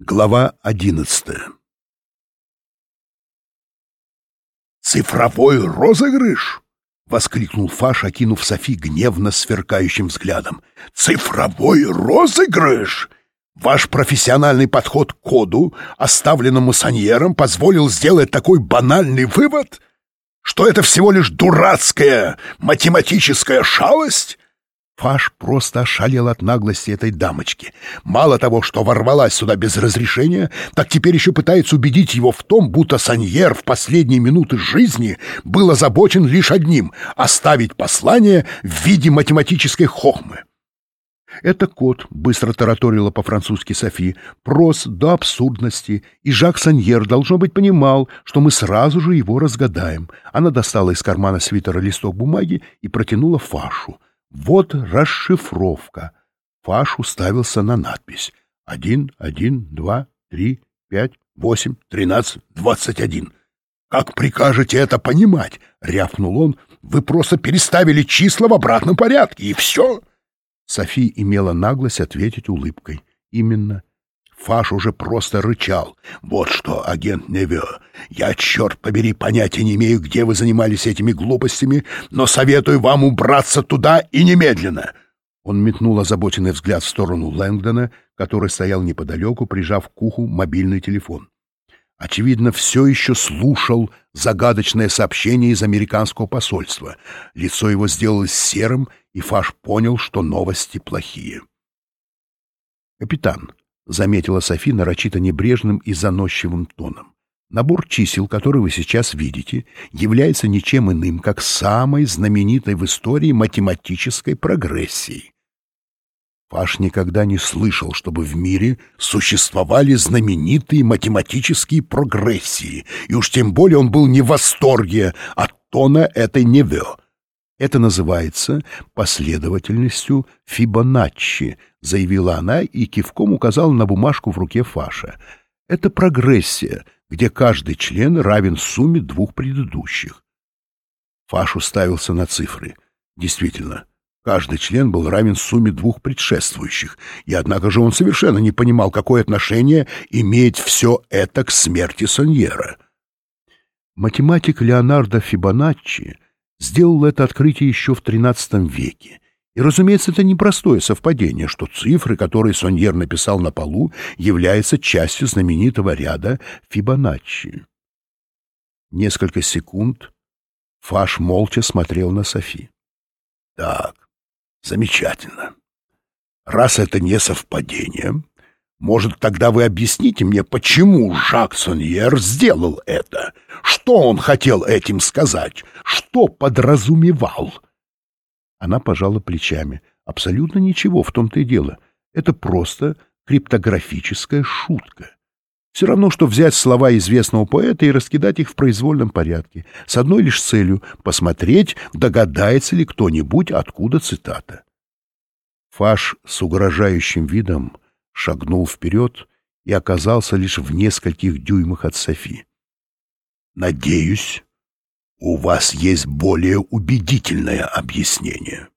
Глава одиннадцатая «Цифровой розыгрыш!» — воскликнул Фаш, окинув Софи гневно сверкающим взглядом. «Цифровой розыгрыш! Ваш профессиональный подход к коду, оставленному Саньером, позволил сделать такой банальный вывод, что это всего лишь дурацкая математическая шалость?» Фаш просто ошалел от наглости этой дамочки. Мало того, что ворвалась сюда без разрешения, так теперь еще пытается убедить его в том, будто Саньер в последние минуты жизни был озабочен лишь одним — оставить послание в виде математической хохмы. Это кот, быстро тараторила по-французски Софи, прос до абсурдности, и Жак Саньер, должно быть, понимал, что мы сразу же его разгадаем. Она достала из кармана свитера листок бумаги и протянула Фашу — вот расшифровка. Фаш уставился на надпись. Один, один, два, три, пять, восемь, тринадцать, двадцать один. «Как прикажете это понимать?» — рявкнул он. «Вы просто переставили числа в обратном порядке, и все!» Софи имела наглость ответить улыбкой. «Именно. Фаш уже просто рычал. «Вот что, агент Неве, я, черт побери, понятия не имею, где вы занимались этими глупостями, но советую вам убраться туда и немедленно!» Он метнул озабоченный взгляд в сторону Лэнгдона, который стоял неподалеку, прижав к уху мобильный телефон. Очевидно, все еще слушал загадочное сообщение из американского посольства. Лицо его сделалось серым, и Фаш понял, что новости плохие. «Капитан», — заметила Софи нарочито небрежным и заносчивым тоном. Набор чисел, который вы сейчас видите, является ничем иным, как самой знаменитой в истории математической прогрессией. Фаш никогда не слышал, чтобы в мире существовали знаменитые математические прогрессии, и уж тем более он был не в восторге от тона этой невё. Это называется последовательностью Фибоначчи, заявила она и кивком указала на бумажку в руке Фаша. Это прогрессия, где каждый член равен сумме двух предыдущих. Фаш уставился на цифры. Действительно, каждый член был равен сумме двух предшествующих, и однако же он совершенно не понимал, какое отношение имеет все это к смерти Соньера. Математик Леонардо Фибоначчи сделал это открытие еще в XIII веке. И, разумеется, это непростое совпадение, что цифры, которые Соньер написал на полу, являются частью знаменитого ряда Фибоначчи. Несколько секунд Фаш молча смотрел на Софи. «Так, замечательно. Раз это не совпадение, может, тогда вы объясните мне, почему Жак Соньер сделал это? Что он хотел этим сказать? Что подразумевал?» Она пожала плечами. «Абсолютно ничего в том-то и дело. Это просто криптографическая шутка. Все равно, что взять слова известного поэта и раскидать их в произвольном порядке, с одной лишь целью — посмотреть, догадается ли кто-нибудь, откуда цитата». Фаш с угрожающим видом шагнул вперед и оказался лишь в нескольких дюймах от Софи. «Надеюсь, у вас есть более убедительное объяснение».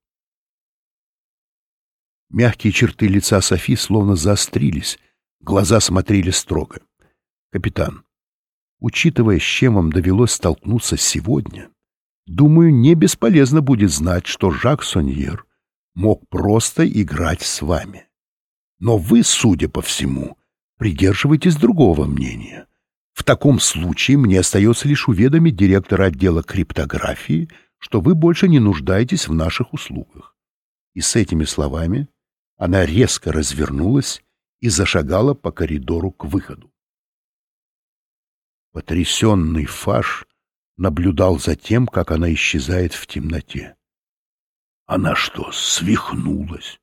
Мягкие черты лица Софи словно заострились, глаза смотрели строго. «Капитан, учитывая, с чем вам довелось столкнуться сегодня, думаю, не бесполезно будет знать, что Жак Соньер мог просто играть с вами. Но вы, судя по всему, придерживаетесь другого мнения. В таком случае мне остается лишь уведомить директора отдела криптографии, что вы больше не нуждаетесь в наших услугах. И с этими словами она резко развернулась и зашагала по коридору к выходу. Потрясенный Фаш наблюдал за тем, как она исчезает в темноте. Она что, свихнулась?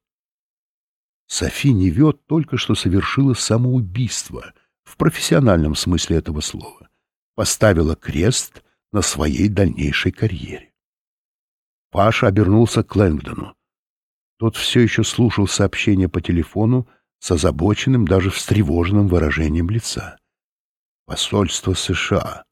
Софи Невет только что совершила самоубийство в профессиональном смысле этого слова, поставила крест на своей дальнейшей карьере. Паша обернулся к Лэнгдону. Тот все еще слушал сообщение по телефону с озабоченным, даже встревоженным выражением лица. Посольство США.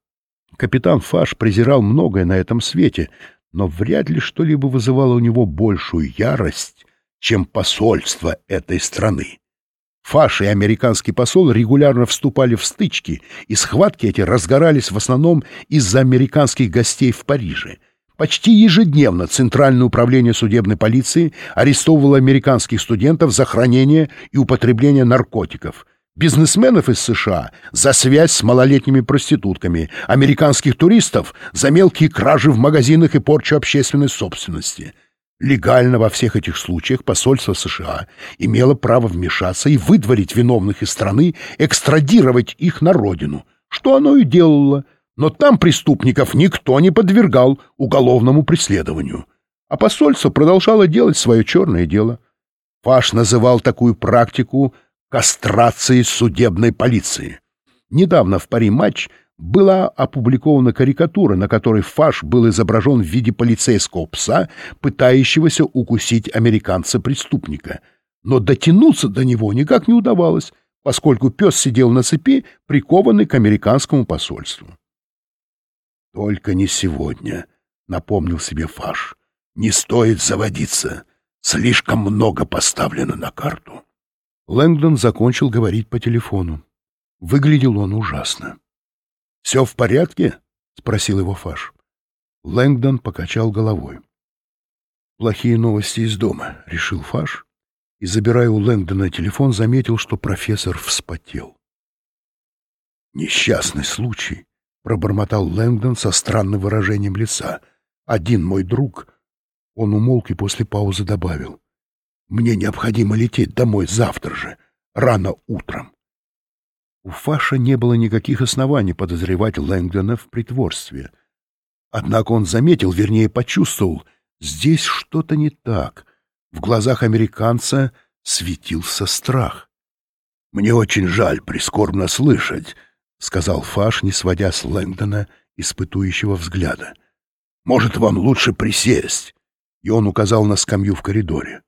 Капитан Фаш презирал многое на этом свете, но вряд ли что-либо вызывало у него большую ярость, чем посольство этой страны. Фаш и американский посол регулярно вступали в стычки, и схватки эти разгорались в основном из-за американских гостей в Париже. Почти ежедневно Центральное управление судебной полиции арестовывало американских студентов за хранение и употребление наркотиков, бизнесменов из США за связь с малолетними проститутками, американских туристов за мелкие кражи в магазинах и порчу общественной собственности — Легально во всех этих случаях посольство США имело право вмешаться и выдворить виновных из страны, экстрадировать их на родину, что оно и делало, но там преступников никто не подвергал уголовному преследованию. А посольство продолжало делать свое черное дело. Фаш называл такую практику кастрацией судебной полиции. Недавно в Пари матч была опубликована карикатура, на которой Фаш был изображен в виде полицейского пса, пытающегося укусить американца-преступника. Но дотянуться до него никак не удавалось, поскольку пес сидел на цепи, прикованный к американскому посольству. «Только не сегодня», — напомнил себе Фаш. «Не стоит заводиться. Слишком много поставлено на карту». Лэнгдон закончил говорить по телефону. Выглядел он ужасно. «Все в порядке?» — спросил его Фаш. Лэнгдон покачал головой. «Плохие новости из дома», — решил Фаш, и, забирая у Лэнгдона телефон, заметил, что профессор вспотел. «Несчастный случай», — пробормотал Лэнгдон со странным выражением лица. «Один мой друг...» Он умолк и после паузы добавил. «Мне необходимо лететь домой завтра же, рано утром». У Фаша не было никаких оснований подозревать Лэнгдона в притворстве. Однако он заметил, вернее, почувствовал, здесь что-то не так. В глазах американца светился страх. «Мне очень жаль прискорбно слышать», — сказал Фаш, не сводя с Лэнгдона испытующего взгляда. «Может, вам лучше присесть?» И он указал на скамью в коридоре.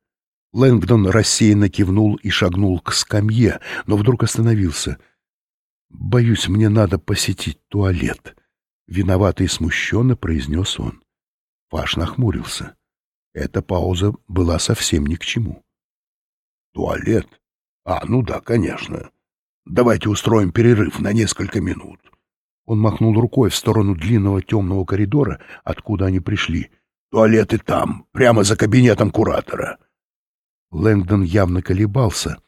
Лэнгдон рассеянно кивнул и шагнул к скамье, но вдруг остановился — «Боюсь, мне надо посетить туалет», — виновато и смущенно произнес он. Паш нахмурился. Эта пауза была совсем ни к чему. «Туалет? А, ну да, конечно. Давайте устроим перерыв на несколько минут». Он махнул рукой в сторону длинного темного коридора, откуда они пришли. «Туалеты там, прямо за кабинетом куратора». Лэнгдон явно колебался —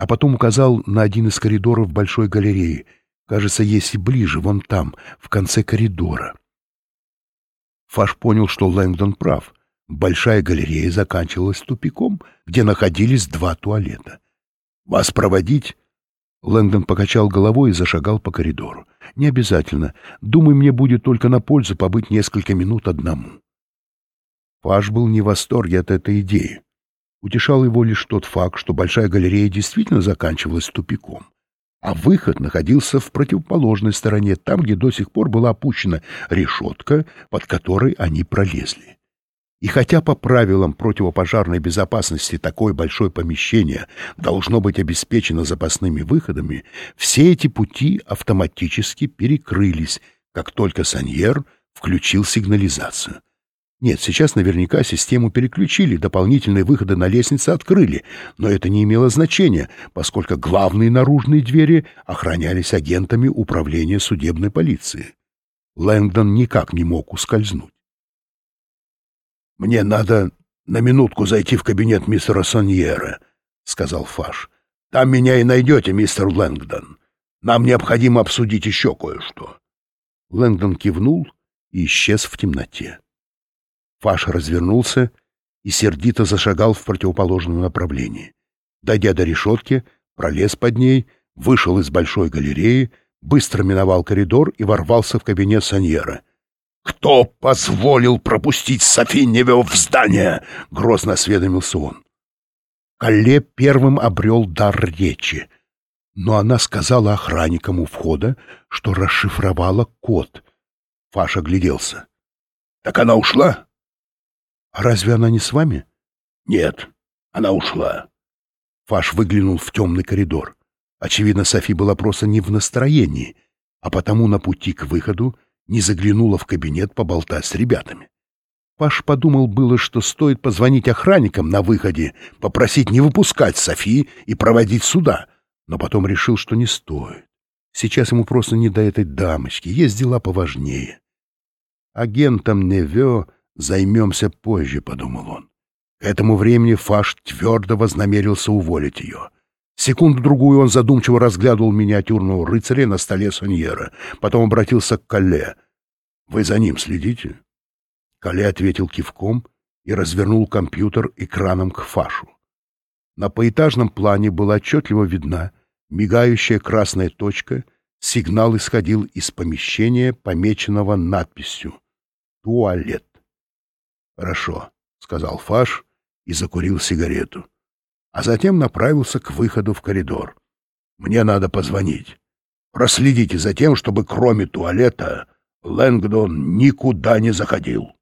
а потом указал на один из коридоров большой галереи. Кажется, есть и ближе, вон там, в конце коридора. Фаш понял, что Лэнгдон прав. Большая галерея заканчивалась тупиком, где находились два туалета. «Вас проводить?» Лэнгдон покачал головой и зашагал по коридору. «Не обязательно. Думаю, мне будет только на пользу побыть несколько минут одному». Фаш был не в восторге от этой идеи. Утешал его лишь тот факт, что Большая галерея действительно заканчивалась тупиком, а выход находился в противоположной стороне, там, где до сих пор была опущена решетка, под которой они пролезли. И хотя по правилам противопожарной безопасности такое большое помещение должно быть обеспечено запасными выходами, все эти пути автоматически перекрылись, как только Саньер включил сигнализацию. Нет, сейчас наверняка систему переключили, дополнительные выходы на лестнице открыли, но это не имело значения, поскольку главные наружные двери охранялись агентами управления судебной полиции. Лэнгдон никак не мог ускользнуть. «Мне надо на минутку зайти в кабинет мистера Соньера», — сказал Фаш. «Там меня и найдете, мистер Лэнгдон. Нам необходимо обсудить еще кое-что». Лэнгдон кивнул и исчез в темноте. Фаш развернулся и сердито зашагал в противоположном направлении. Дойдя до решетки, пролез под ней, вышел из большой галереи, быстро миновал коридор и ворвался в кабинет Саньера. «Кто позволил пропустить Софиневе в здание?» — грозно осведомился он. Калле первым обрел дар речи, но она сказала охранникам у входа, что расшифровала код. Фаш огляделся. «Так она ушла?» «А разве она не с вами?» «Нет, она ушла». Фаш выглянул в темный коридор. Очевидно, Софи была просто не в настроении, а потому на пути к выходу не заглянула в кабинет поболтать с ребятами. Паш подумал было, что стоит позвонить охранникам на выходе, попросить не выпускать Софи и проводить сюда. но потом решил, что не стоит. Сейчас ему просто не до этой дамочки, есть дела поважнее. Агентом Невё займемся позже, — подумал он. К этому времени Фаш твердо вознамерился уволить ее. Секунду-другую он задумчиво разглядывал миниатюрного рыцаря на столе Соньера, потом обратился к Кале. «Вы за ним следите?» Кале ответил кивком и развернул компьютер экраном к Фашу. На поэтажном плане была отчетливо видна мигающая красная точка, сигнал исходил из помещения, помеченного надписью «Туалет». «Хорошо», — сказал Фаш и закурил сигарету, а затем направился к выходу в коридор. «Мне надо позвонить. Проследите за тем, чтобы кроме туалета Лэнгдон никуда не заходил».